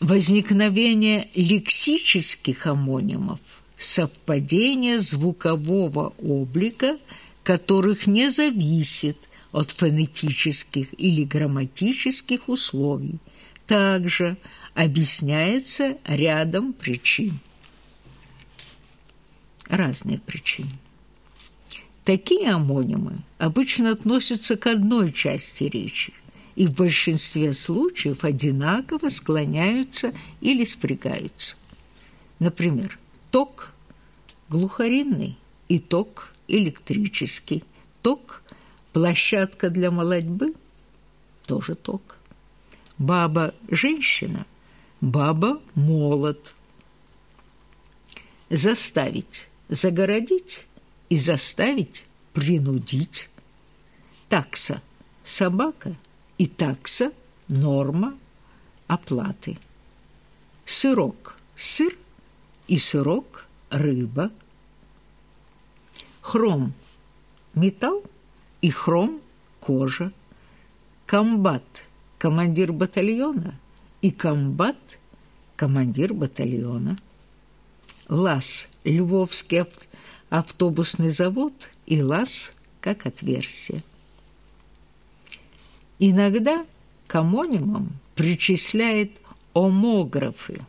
Возникновение лексических амонимов – совпадение звукового облика, которых не зависит от фонетических или грамматических условий, также объясняется рядом причин. Разные причины. Такие амонимы обычно относятся к одной части речи и в большинстве случаев одинаково склоняются или спрягаются. Например, ток глухаринный и ток электрический, ток площадка для молодьбы тоже ток. Баба женщина, баба молод. Заставить, загородить и заставить принудить. Такса собака и такса норма оплаты. Сырок сыр и сырок рыба. Хром металл и хром кожа. Комбат командир батальона и комбат командир батальона. ЛАС Львовский автобусный завод и ЛАС как отверстие. Иногда к амонимам причисляет омографы.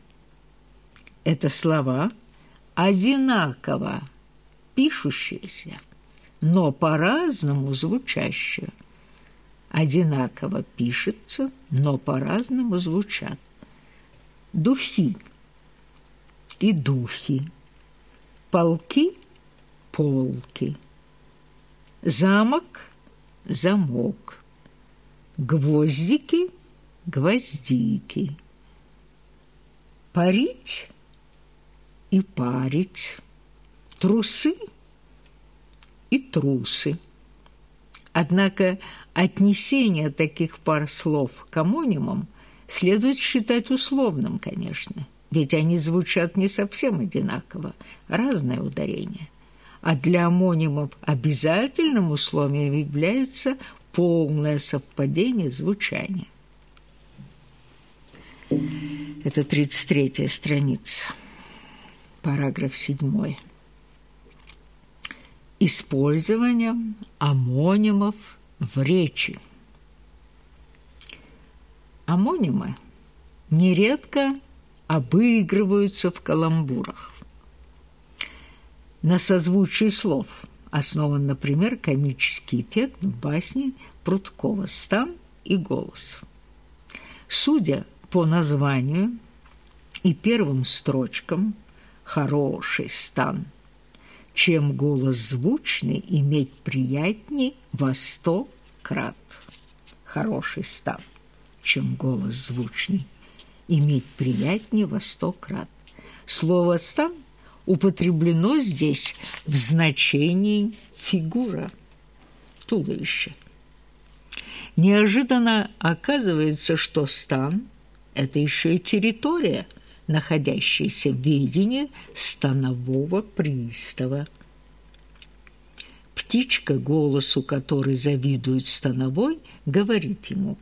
Это слова одинаково пишущиеся, но по-разному звучащие. Одинаково пишется, но по-разному звучат. Духи и духи, полки – полки, замок – замок, гвоздики – гвоздики, парить и парить, трусы – и трусы. Однако отнесение таких пар слов к амонимам следует считать условным, конечно, ведь они звучат не совсем одинаково, разное ударение. А для амонимов обязательным условием является полное совпадение звучания. Это 33-я страница, параграф 7 использованием амонимов в речи. Амонимы нередко обыгрываются в каламбурах. На созвучии слов основан, например, комический эффект в басне Прудкова «Стан и голос». Судя по названию и первым строчкам «Хороший стан» чем голос звучный, иметь приятней во сто крат. Хороший став, чем голос звучный, иметь приятнее во сто крат. Слово «стан» употреблено здесь в значении «фигура», туловище. Неожиданно оказывается, что стан – это еще и территория – находящийся в ведении станового пристава. Птичка, голосу который завидует становой, говорит ему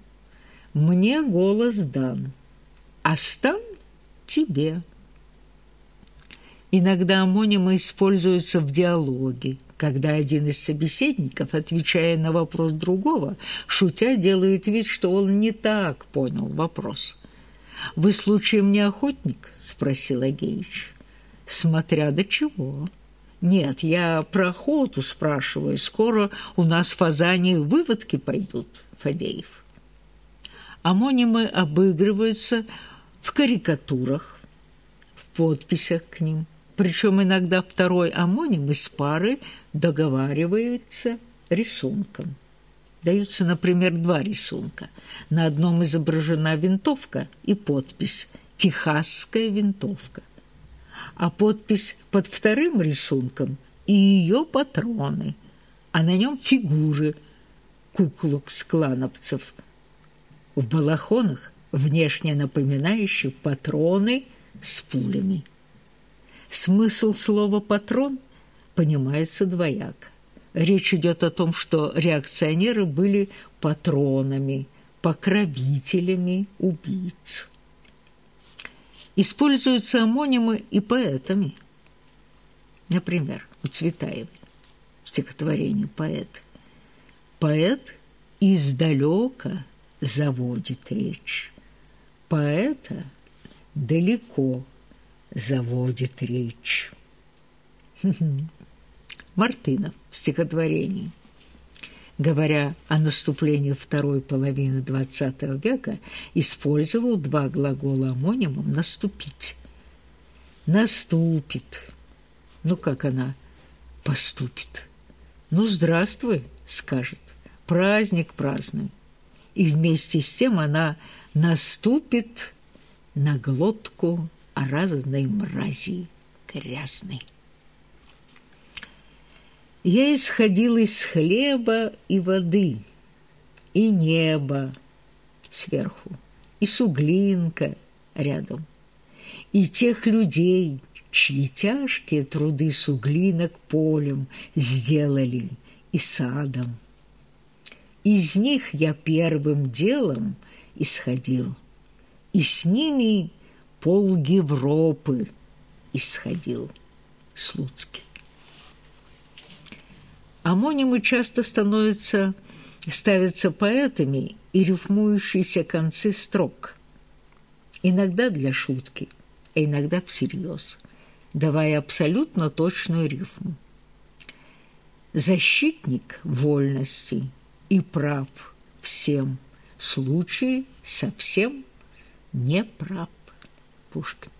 «Мне голос дан, а стан тебе». Иногда амонимы используются в диалоге, когда один из собеседников, отвечая на вопрос другого, шутя делает вид, что он не так понял вопрос. «Вы случаем не охотник?» – спросил Агеич. «Смотря до чего». «Нет, я про охоту спрашиваю. Скоро у нас фазани выводки пойдут, Фадеев». Амонимы обыгрываются в карикатурах, в подписях к ним. Причем иногда второй амоним из пары договаривается рисунком. Даются, например, два рисунка. На одном изображена винтовка и подпись «Техасская винтовка», а подпись под вторым рисунком и ее патроны, а на нем фигуры куклукс-клановцев в балахонах, внешне напоминающих патроны с пулями. Смысл слова «патрон» понимается двояко. Речь идет о том, что реакционеры были патронами, покровителями убийц. Используются амонимы и поэтами. Например, у Цветаевой в стихотворении «Поэт». Поэт издалека заводит речь. Поэта далеко заводит речь. Мартынов в стихотворении говоря о наступлении второй половины XX века, использовал два глагола амонимом «наступить». «Наступит». Ну, как она поступит? «Ну, здравствуй», скажет, «праздник празднуй». И вместе с тем она наступит на глотку разной мрази грязной. Я исходил из хлеба и воды, и неба сверху, и суглинка рядом, и тех людей, чьи тяжкие труды суглинок полем сделали и садом. Из них я первым делом исходил, и с ними пол Европы исходил Слуцкий. Амонимы часто становятся, ставятся поэтами и рифмующиеся концы строк. Иногда для шутки, а иногда всерьез, давая абсолютно точную рифму. Защитник вольности и прав всем, случае совсем не прав. Пушкин.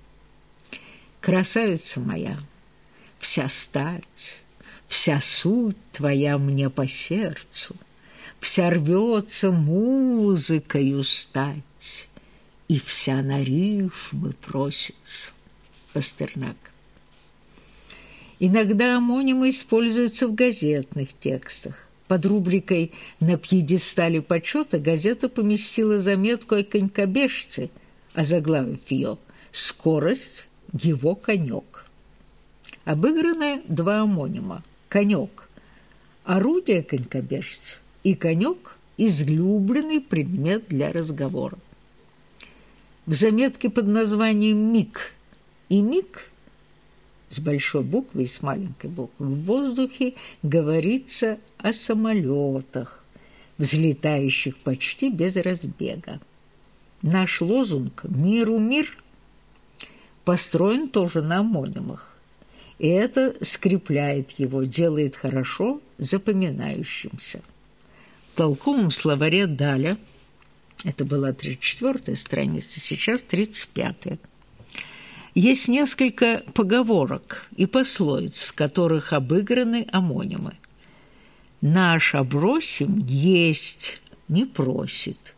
Красавица моя, вся стать, Вся суть твоя мне по сердцу, Вся рвется музыкою стать, И вся на рифмы просится. Пастернак. Иногда амонимы используются в газетных текстах. Под рубрикой «На пьедестале почета» газета поместила заметку о конькобежце, озаглавив ее «Скорость – его конек». Обыграны два амонима конек. Орудие конькобежца и конек – излюбленный предмет для разговора. В заметке под названием «Миг» и «Миг» с большой буквы и с маленькой буквы в воздухе говорится о самолетах, взлетающих почти без разбега. Наш лозунг «Миру мир» построен тоже на амонимах и это скрепляет его, делает хорошо запоминающимся. В толковом словаре Даля, это была 34-я страница, сейчас 35-я, есть несколько поговорок и пословиц, в которых обыграны амонимы. «Наш обросим есть не просит,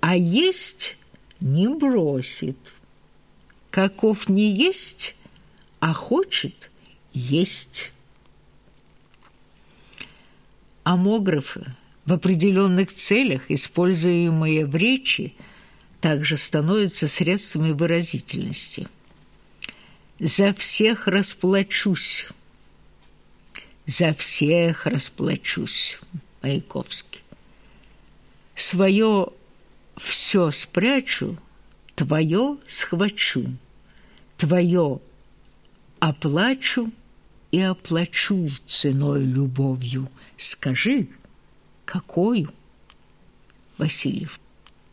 а есть не бросит. Каков не есть, а хочет есть. Амографы в определенных целях, используемые в речи, также становятся средствами выразительности. «За всех расплачусь», «За всех расплачусь» Маяковский. «Своё все спрячу, твое схвачу, твое оплачу и оплачу ценой любовью. Скажи, какую? Васильев.